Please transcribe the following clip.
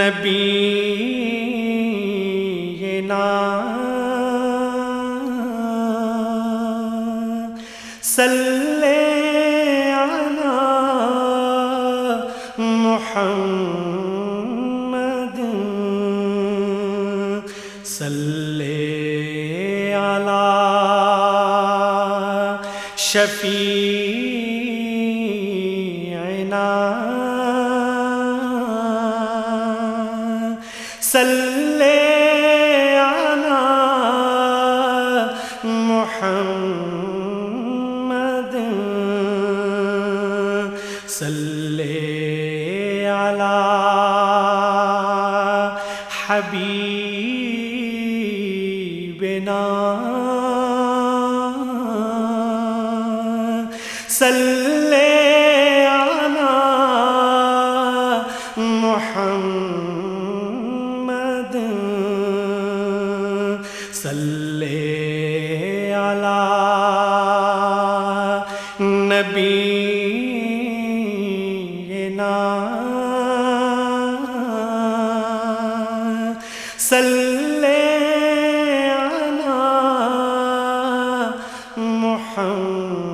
نبی صلی علی محمد صلی علی شفیعنا صلی علی محمد صلی علی حبیبنا صلی علی محمد صلی علی نبینا صلی علی محمد